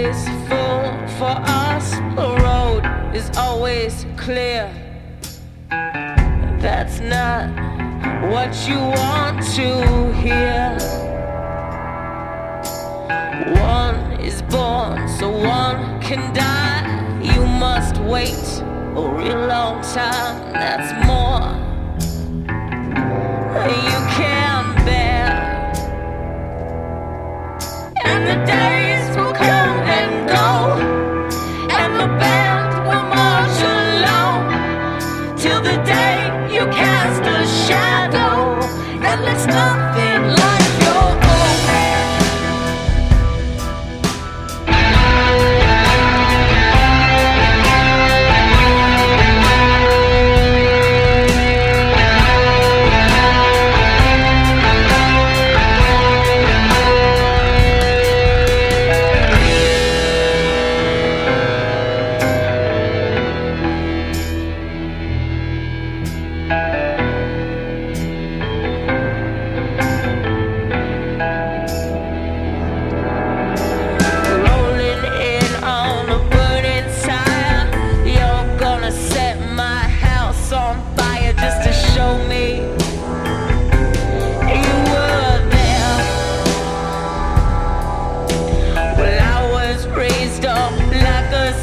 always full for us. The road is always clear. That's not what you want to hear. One is born, so one can die. You must wait a real long time. That's more.